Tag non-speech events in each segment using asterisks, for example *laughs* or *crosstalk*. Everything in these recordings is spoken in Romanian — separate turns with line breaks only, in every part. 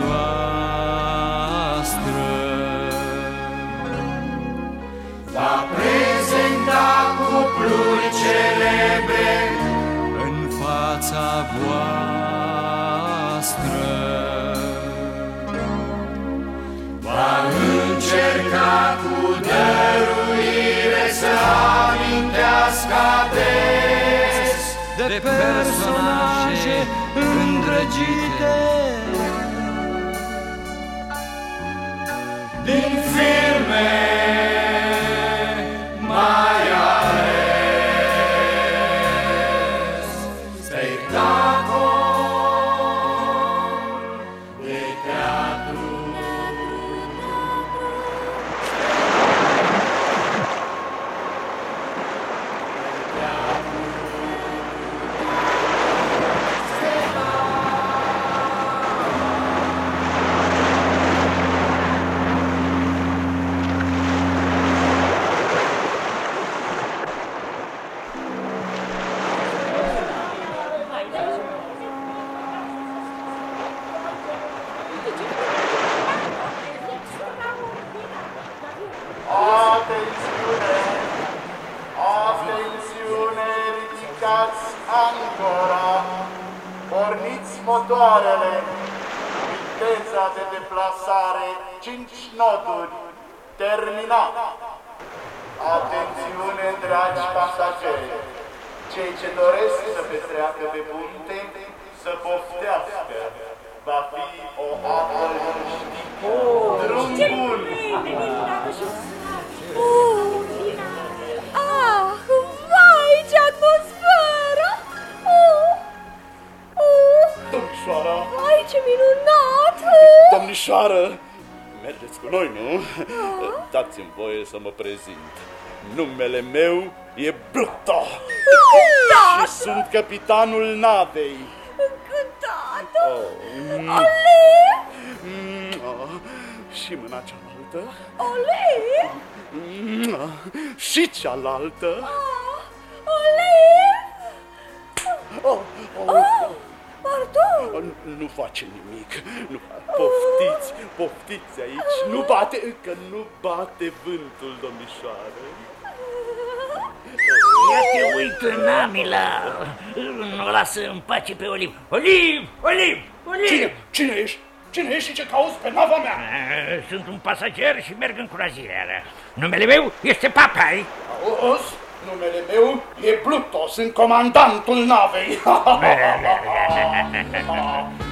noastră. Va prezenta cupluri celebre în fața voastră. Va încerca cu dăruire să amintească des de personaje îndrăgite. Infinity.
gânduri terminat. Atențiune, dragi pasageri! Cei ce doresc să petreacă pe punte, să poftească. Va fi o apă liniștită.
Drum bun! Ah, vai, ce atmosferă! Oh, oh.
Domnișoara!
Vai, ce minunat!
Domnișoară! Capitanul navei.
Încântată!
Oh. Ole! Mm, oh. Și mâna cealaltă.
Ole!
Mm, oh. Și cealaltă.
Oh. Ole!
Oh, oh, oh. Pardon! Nu face nimic. Nu, poftiți, poftiți aici. Nu bate, încă nu bate vântul, domnișoară. Ia
te uită, Namila! Nu o lasă în pace pe Oliv! Oliv! Oliv! Oliv! Cine?
Cine ești? Cine ești și ce cauți pe nava mea?
Sunt un pasager și merg în curăzire. Numele meu este Papai.
Auzi? Numele meu e Pluto, sunt comandantul navei. *laughs*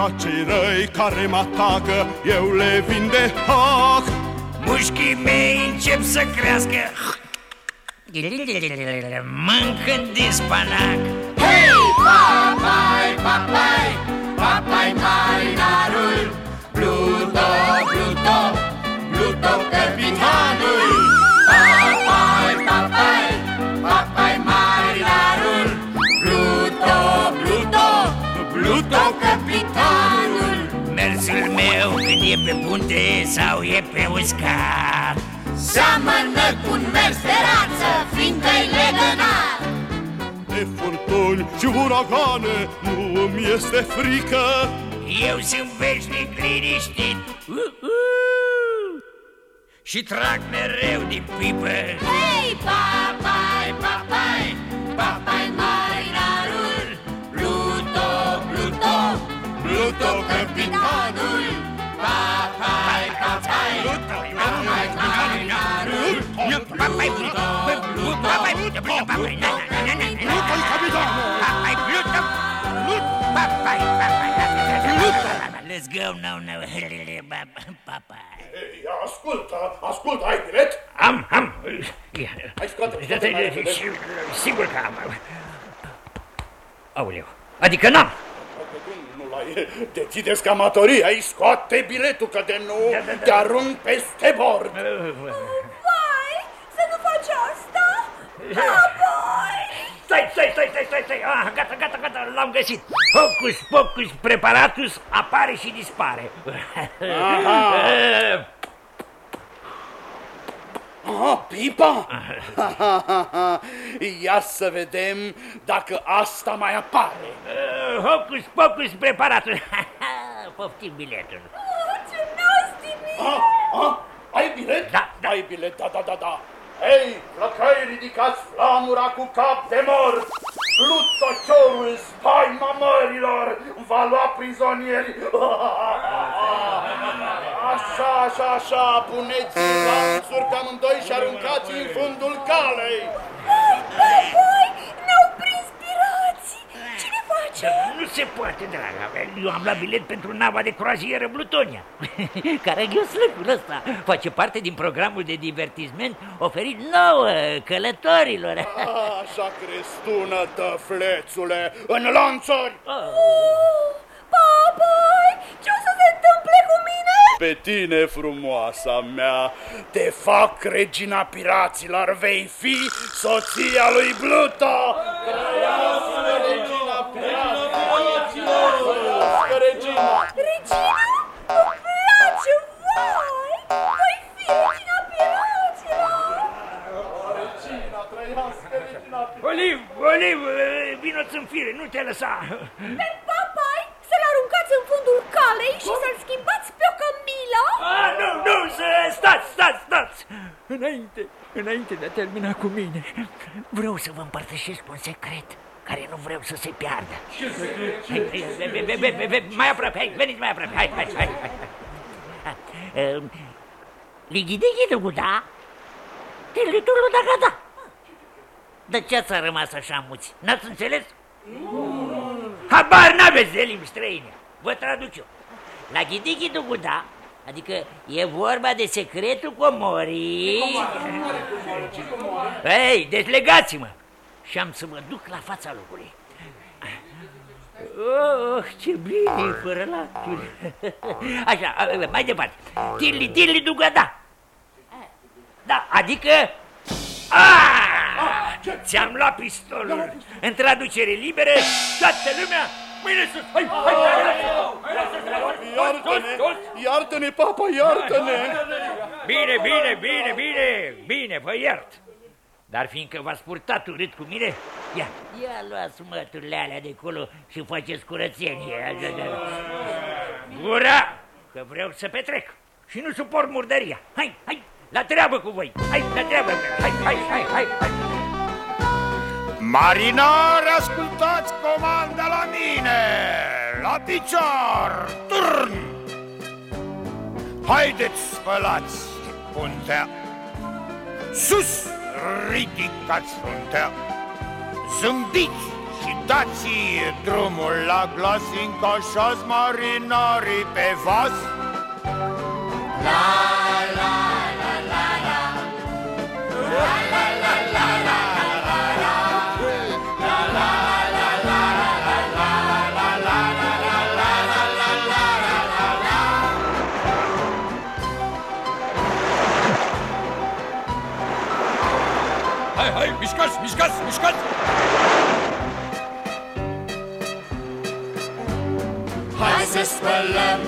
La cei răi care mă atacă Eu le vin de hac
Mușchii mei încep să crească. Mâncă din spanac
Hei, papai, papai Papai marinarul Pluto, Pluto Pluto
capitanul
sau e pe uscat
Seamănă cu un mers de rață Fiindcă-i legănar.
De furtuni și uragane Nu îmi este frică.
Eu sunt veșnic liniștit. Uh, uh, Și trag mereu din pipă. Hei,
papai,
papai, papai
marinarul
Papai Pluto, papai Pluto, Pluto, papai, na, na, na, na, na, Pluto-i capitanul! Papai Pluto, Pluto, papai, papai, Pluto Let's go now, now, papai
Ei, ascultă, ascultă, ai bilet?
Am, am
Hai, scoate, scoate, mai repede.
Sigur că am Aoleu, adică n-am
Nu l-ai, te țideți ca amatorii, ai scoate biletul, că de nu Da, da, da. te arunc peste bord.
Vai,
să nu faci asta! Apoi!
Stai, stai, stai, stai, stai, stai. Ah, gata, gata, gata, l-am găsit. Hocus pocus preparatus apare și dispare.
Aha, pipa? *laughs* Ia să vedem dacă asta mai apare.
Eh, Hocus pocus preparatus. *laughs* Poftim biletul.
Oh, ce nasty mie! Ah,
ah, ai bilet?
Da, da.
Ai bilet, da, da, da, da. Hei, flăcăi, ridicați flamura cu cap de mort! Plutociorul, spaima mărilor, va lua prizonieri! *laughs* Așa, așa, așa, puneți lanțuri pe amândoi și aruncați în fundul calei!
Apoi, ne face?
Nu se poate, draga mea. Eu am luat bilet pentru nava de croazieră Blutonia. *laughs* Care ghiuslăcul ăsta face parte din programul de divertisment oferit nouă călătorilor. *laughs*
Așa crezi tu, nătăflețule, în lanțuri!
Oh,
papai, ce o să se întâmple cu mine?
Pe tine, frumoasa mea, te fac regina piraților, vei fi soția lui Bluto! Trăiască
Oliv, Oliv, vino-ți în fire, nu te lăsa. Pe
papai să-l aruncați în fundul calei și să-l schimbați pe o cămilă?
Ah, nu, nu, să stați, stați, stați. Înainte, înainte de a termina cu mine, vreau să vă împărtășesc un secret care nu vreau să se piardă. Ce secret? Hai, hai, hai, hai, hai, hai, hai, mai aproape, hai, veniți mai aproape, hai, hai, hai, hai. hai. Um, Lighidighi da? Tilitulu da gata. De ce ați rămas așa muți? N-ați înțeles? Habar n-aveți de limbi străine. Vă traduc eu. La Ghidigi Duguda, adică e vorba de secretul comorii... Ei, deci legați-mă! Și am să mă duc la fața locului. Oh, ce bine e fără lacuri. Așa, mai departe. Tili, tili, dugada. Da, adică... Ah! Ți-am luat pistolul. În traducere liberă, toată lumea, mâine sus. Hai, hai, hai, hai. Iartă-ne,
iartă-ne, papa, iartă-ne!
Bine, bine, bine, bine, bine, vă iert. Dar fiindcă v-ați purtat urât cu mine, ia, ia luați măturile alea de acolo și faceți curățenie. Așa, da. Gura, că vreau să petrec și nu suport murdăria. Hai, hai, la treabă cu voi. Hai, la treabă. Hai, hai, hai, hai, hai.
Marinari, ascultați comanda la mine! La picior! Turn! Haideți, spălați puntea! Sus, ridicați fruntea! Zâmbiți și dați drumul la glas, fiindcă așa marinarii pe vas.
Hai, hai, mișcați, mișcați, mișcați! Hai să spălăm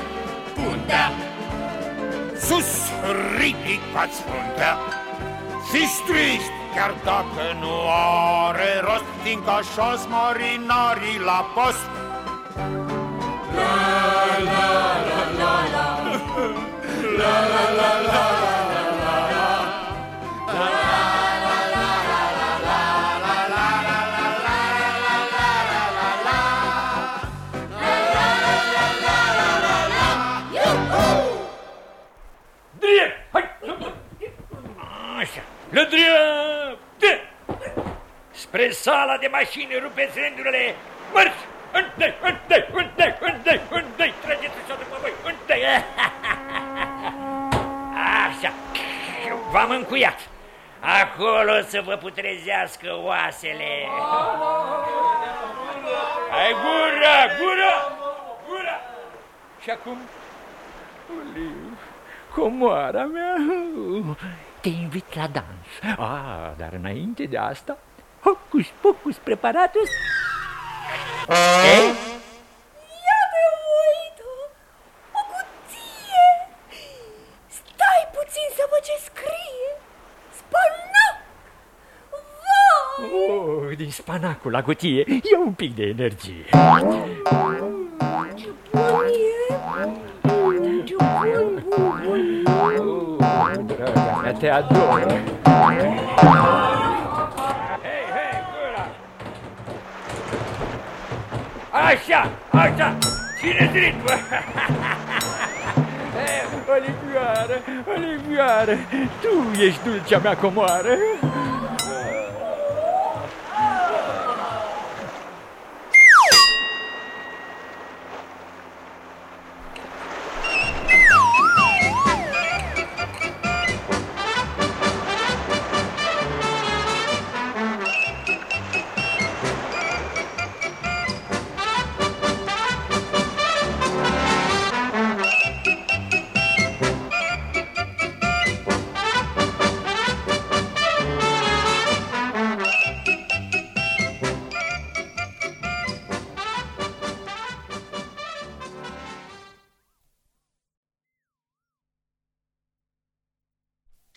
puntea.
Sus, ridicați fruntea. Fiți triști, chiar dacă nu are rost Fiindcă așa marinarii la post
sala de mașini, rupeți rândurile! Mărci! Întâi, întâi, întâi, întâi, întâi! Trageți așa după voi, întâi! *laughs* Așa, v-am încuiat. Acolo să vă putrezească oasele. Hai gura, gura, gura! Și acum, Oliv, comoara mea, te invit la dans. Ah, dar înainte de asta,
uit! O cuție! Stai puțin să văd ce scrie! Spanac! Vai!
Oh, din spanacul la cutie, ia un pic de energie.
Ce bun e!
Ce bun, bun, bun! Oh, draga mea, te ador. Așa, așa, țineți ritmul! *laughs* Hei, Olivioară, Olivioară, tu ești dulcea mea comoară!